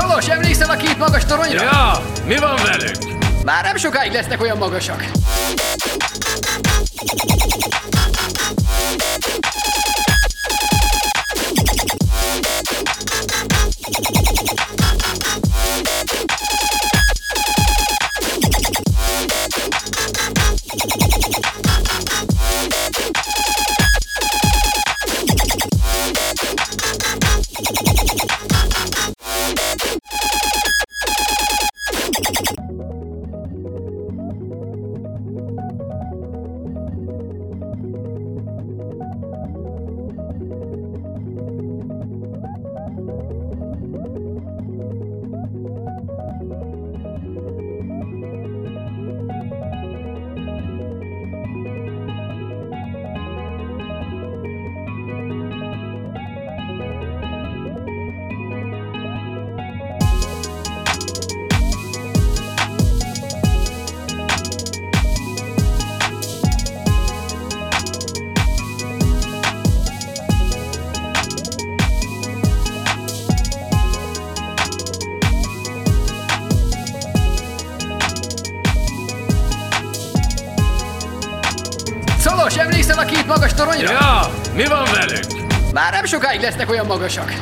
Szolos, emlékszel a két magas toronyra? Ja, mi van velük? Már nem sokáig lesznek olyan magasak. Szolos, emlékszel a két magas toronyra? Ja, mi van velük? Már nem sokáig lesznek olyan magasak.